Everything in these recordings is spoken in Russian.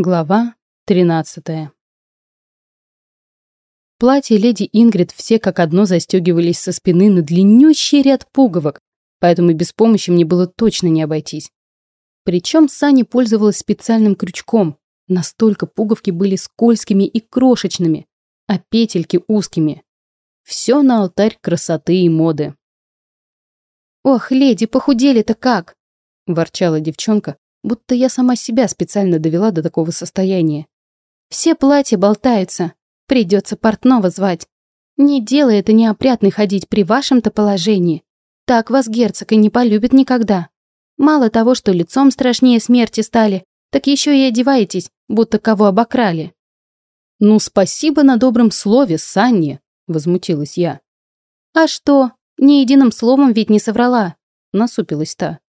Глава 13. Платье леди Ингрид все как одно застегивались со спины на длиннющий ряд пуговок, поэтому без помощи мне было точно не обойтись. Причем Сани пользовалась специальным крючком, настолько пуговки были скользкими и крошечными, а петельки узкими. Все на алтарь красоты и моды. «Ох, леди, похудели-то как!» – ворчала девчонка, будто я сама себя специально довела до такого состояния. Все платья болтаются, придется портного звать. Не делай это неопрятный ходить при вашем-то положении. Так вас герцог и не полюбит никогда. Мало того, что лицом страшнее смерти стали, так еще и одеваетесь, будто кого обокрали. «Ну, спасибо на добром слове, Санни», — возмутилась я. «А что, ни единым словом ведь не соврала», — насупилась та.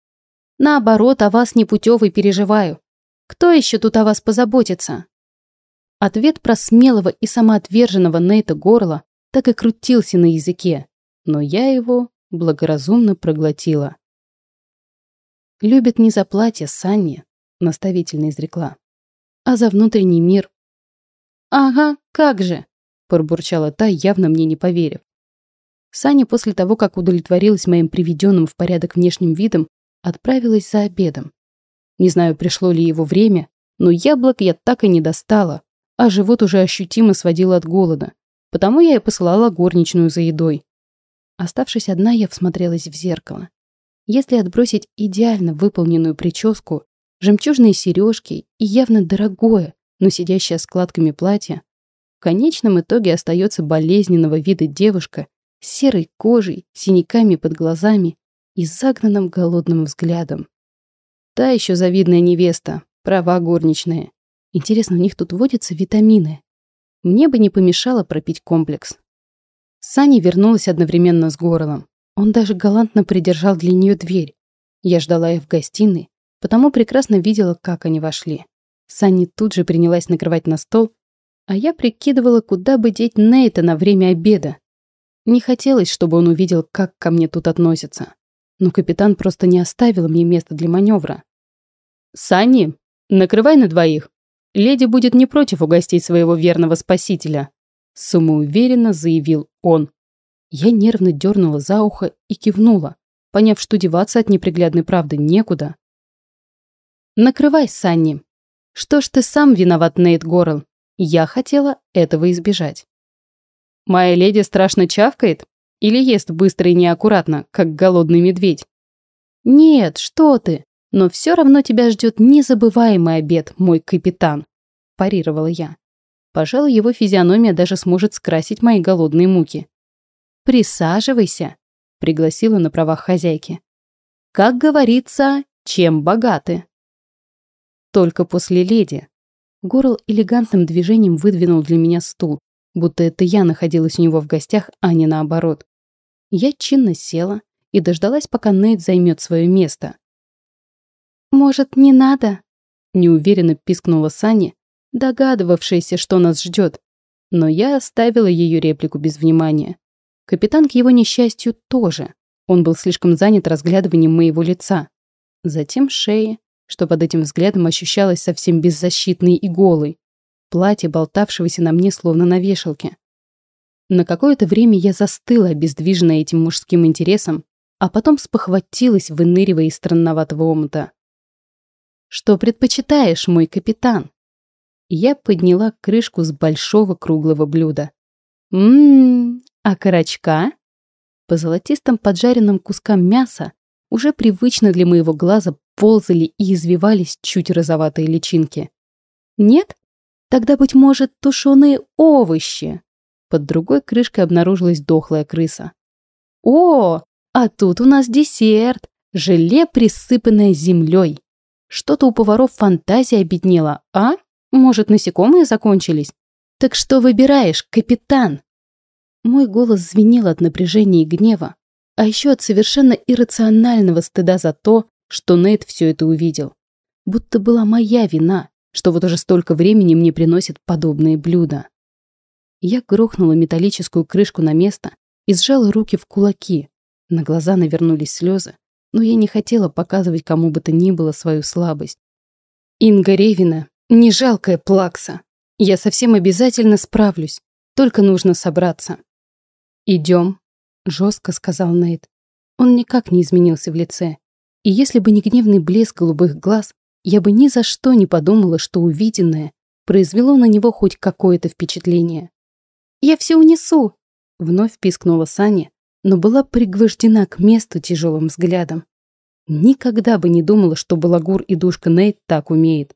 Наоборот, о вас непутевый переживаю. Кто еще тут о вас позаботится?» Ответ про смелого и самоотверженного Нейта Горла так и крутился на языке, но я его благоразумно проглотила. «Любит не за платье Санни», — наставительно изрекла, «а за внутренний мир». «Ага, как же», — пробурчала та, явно мне не поверив. Саня после того, как удовлетворилась моим приведенным в порядок внешним видом, отправилась за обедом. Не знаю, пришло ли его время, но яблок я так и не достала, а живот уже ощутимо сводил от голода, потому я и посылала горничную за едой. Оставшись одна, я всмотрелась в зеркало. Если отбросить идеально выполненную прическу, жемчужные сережки и явно дорогое, но сидящее складками платье, в конечном итоге остается болезненного вида девушка с серой кожей, синяками под глазами и загнанным голодным взглядом. Та еще завидная невеста, права горничная. Интересно, у них тут водятся витамины? Мне бы не помешало пропить комплекс. Сани вернулась одновременно с Горлом. Он даже галантно придержал для нее дверь. Я ждала их в гостиной, потому прекрасно видела, как они вошли. Санни тут же принялась накрывать на стол, а я прикидывала, куда бы деть Нейта на время обеда. Не хотелось, чтобы он увидел, как ко мне тут относятся но капитан просто не оставил мне места для маневра. «Санни, накрывай на двоих. Леди будет не против угостить своего верного спасителя», самоуверенно заявил он. Я нервно дернула за ухо и кивнула, поняв, что деваться от неприглядной правды некуда. «Накрывай, Санни. Что ж ты сам виноват, Нейт Горл? Я хотела этого избежать». «Моя леди страшно чавкает?» Или ест быстро и неаккуратно, как голодный медведь? Нет, что ты. Но все равно тебя ждет незабываемый обед, мой капитан. Парировала я. Пожалуй, его физиономия даже сможет скрасить мои голодные муки. Присаживайся, пригласила на правах хозяйки. Как говорится, чем богаты? Только после леди. Горл элегантным движением выдвинул для меня стул, будто это я находилась у него в гостях, а не наоборот. Я чинно села и дождалась, пока Нейт займет свое место. «Может, не надо?» – неуверенно пискнула Сани, догадывавшаяся, что нас ждет. Но я оставила ее реплику без внимания. Капитан к его несчастью тоже. Он был слишком занят разглядыванием моего лица. Затем шеи, что под этим взглядом ощущалось совсем беззащитной и голой. Платье, болтавшегося на мне словно на вешалке. На какое-то время я застыла, обездвиженная этим мужским интересом, а потом спохватилась, выныривая из странноватого омута. «Что предпочитаешь, мой капитан?» Я подняла крышку с большого круглого блюда. «Ммм, а карачка?» По золотистым поджаренным кускам мяса уже привычно для моего глаза ползали и извивались чуть розоватые личинки. «Нет? Тогда, быть может, тушеные овощи?» Под другой крышкой обнаружилась дохлая крыса. «О, а тут у нас десерт! Желе, присыпанное землей. Что-то у поваров фантазия обеднела, а? Может, насекомые закончились? Так что выбираешь, капитан?» Мой голос звенел от напряжения и гнева, а еще от совершенно иррационального стыда за то, что Нейт все это увидел. Будто была моя вина, что вот уже столько времени мне приносит подобные блюда. Я грохнула металлическую крышку на место и сжала руки в кулаки. На глаза навернулись слезы, но я не хотела показывать кому бы то ни было свою слабость. Инга Ревина Не жалкая плакса. Я совсем обязательно справлюсь. Только нужно собраться. Идем, жестко сказал Нейт. Он никак не изменился в лице. И если бы не гневный блеск голубых глаз, я бы ни за что не подумала, что увиденное произвело на него хоть какое-то впечатление. «Я все унесу!» — вновь пискнула Саня, но была пригвождена к месту тяжелым взглядом. Никогда бы не думала, что Балагур и душка Нейт так умеет.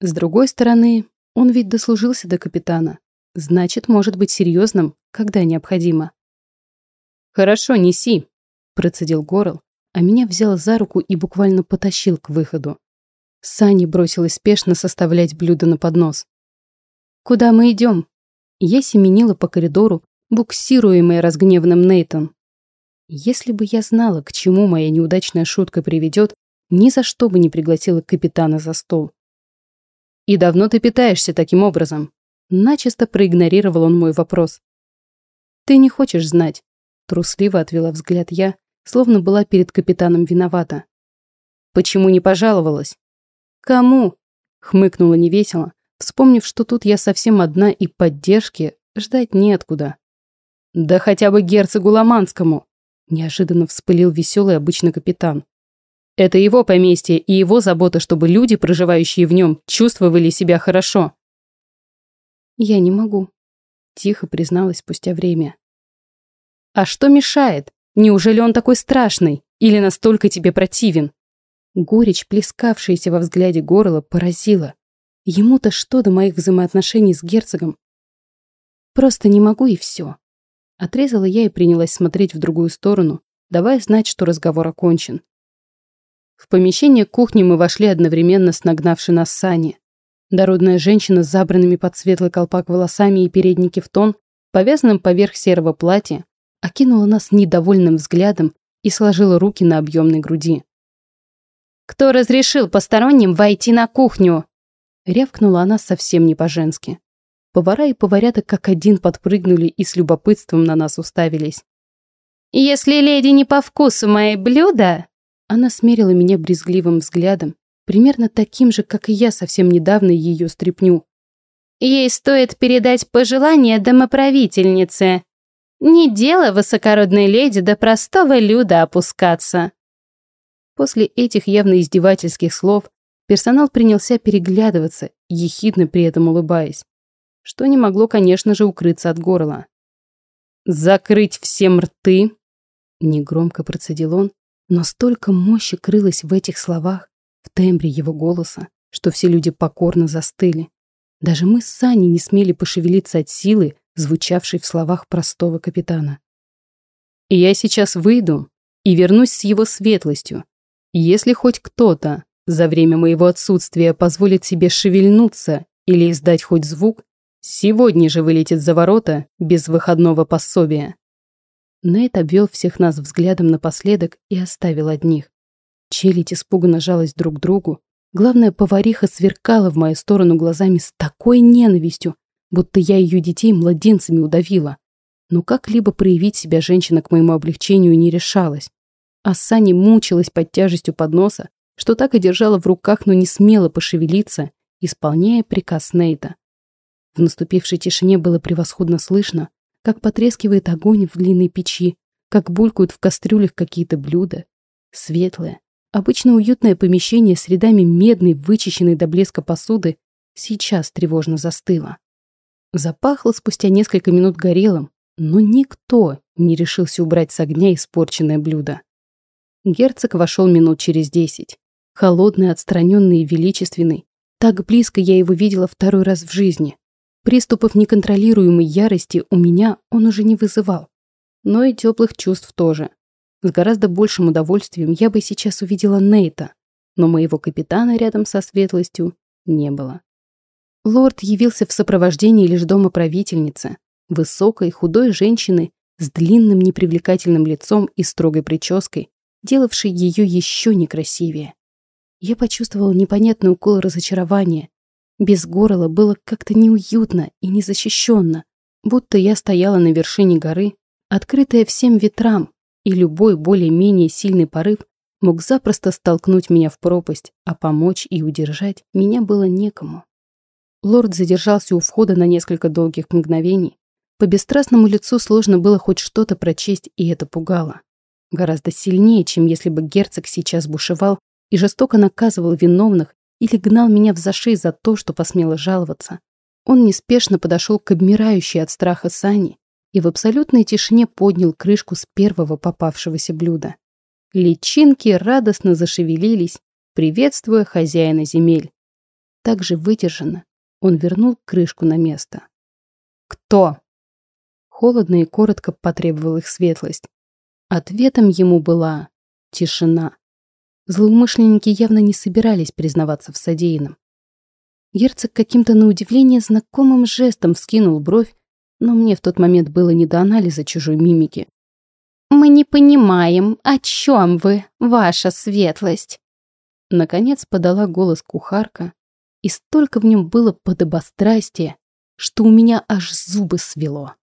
С другой стороны, он ведь дослужился до капитана. Значит, может быть серьезным, когда необходимо. «Хорошо, неси», — процедил Горл, а меня взял за руку и буквально потащил к выходу. Сани бросилась спешно составлять блюдо на поднос. «Куда мы идем?» Я семенила по коридору, буксируемая разгневанным Нейтом. Если бы я знала, к чему моя неудачная шутка приведет, ни за что бы не пригласила капитана за стол. «И давно ты питаешься таким образом?» Начисто проигнорировал он мой вопрос. «Ты не хочешь знать?» Трусливо отвела взгляд я, словно была перед капитаном виновата. «Почему не пожаловалась?» «Кому?» — хмыкнула невесело, вспомнив, что тут я совсем одна и поддержки ждать неоткуда. «Да хотя бы герцогу Ломанскому!» — неожиданно вспылил веселый обычный капитан. «Это его поместье и его забота, чтобы люди, проживающие в нем, чувствовали себя хорошо». «Я не могу», — тихо призналась спустя время. «А что мешает? Неужели он такой страшный? Или настолько тебе противен?» Горечь, плескавшаяся во взгляде горла, поразила. Ему-то что до моих взаимоотношений с герцогом? Просто не могу и все. Отрезала я и принялась смотреть в другую сторону, давая знать, что разговор окончен. В помещение кухни мы вошли одновременно с нагнавшей нас Сани. Дородная женщина с забранными под светлый колпак волосами и передники в тон, повязанным поверх серого платья, окинула нас недовольным взглядом и сложила руки на объемной груди. «Кто разрешил посторонним войти на кухню?» Рявкнула она совсем не по-женски. Повара и поварята как один подпрыгнули и с любопытством на нас уставились. «Если леди не по вкусу мои блюда...» Она смерила меня брезгливым взглядом, примерно таким же, как и я совсем недавно ее стряпню. «Ей стоит передать пожелание домоправительнице. Не дело высокородной леди до простого люда опускаться». После этих явно издевательских слов персонал принялся переглядываться, ехидно при этом улыбаясь, что не могло, конечно же, укрыться от горла. «Закрыть всем рты!» — негромко процедил он, но столько мощи крылось в этих словах, в тембре его голоса, что все люди покорно застыли. Даже мы с Саней не смели пошевелиться от силы, звучавшей в словах простого капитана. «И я сейчас выйду и вернусь с его светлостью, если хоть кто-то за время моего отсутствия позволит себе шевельнуться или издать хоть звук, сегодня же вылетит за ворота без выходного пособия. Нейт обвел всех нас взглядом напоследок и оставил одних. Челядь испуганно жалась друг к другу. Главное, повариха сверкала в мою сторону глазами с такой ненавистью, будто я ее детей младенцами удавила. Но как-либо проявить себя женщина к моему облегчению не решалась. А Сани мучилась под тяжестью подноса, что так и держала в руках, но не смела пошевелиться, исполняя приказ Нейта. В наступившей тишине было превосходно слышно, как потрескивает огонь в длинной печи, как булькают в кастрюлях какие-то блюда. Светлое, обычно уютное помещение с рядами медной, вычищенной до блеска посуды сейчас тревожно застыло. Запахло спустя несколько минут горелым, но никто не решился убрать с огня испорченное блюдо. Герцог вошел минут через десять. Холодный, отстраненный и величественный. Так близко я его видела второй раз в жизни. Приступов неконтролируемой ярости у меня он уже не вызывал. Но и теплых чувств тоже. С гораздо большим удовольствием я бы сейчас увидела Нейта, но моего капитана рядом со светлостью не было. Лорд явился в сопровождении лишь дома правительницы, высокой, худой женщины с длинным непривлекательным лицом и строгой прической, делавший ее еще некрасивее. Я почувствовала непонятный укол разочарования. Без горла было как-то неуютно и незащищенно, будто я стояла на вершине горы, открытая всем ветрам, и любой более-менее сильный порыв мог запросто столкнуть меня в пропасть, а помочь и удержать меня было некому. Лорд задержался у входа на несколько долгих мгновений. По бесстрастному лицу сложно было хоть что-то прочесть, и это пугало. Гораздо сильнее, чем если бы герцог сейчас бушевал и жестоко наказывал виновных или гнал меня в зашей за то, что посмела жаловаться. Он неспешно подошел к обмирающей от страха Сани и в абсолютной тишине поднял крышку с первого попавшегося блюда. Личинки радостно зашевелились, приветствуя хозяина земель. Так же выдержанно он вернул крышку на место. «Кто?» Холодно и коротко потребовал их светлость. Ответом ему была тишина. Злоумышленники явно не собирались признаваться в содеянном. Герцог каким-то на удивление знакомым жестом вскинул бровь, но мне в тот момент было не до анализа чужой мимики. «Мы не понимаем, о чем вы, ваша светлость!» Наконец подала голос кухарка, и столько в нем было подобострастия, что у меня аж зубы свело.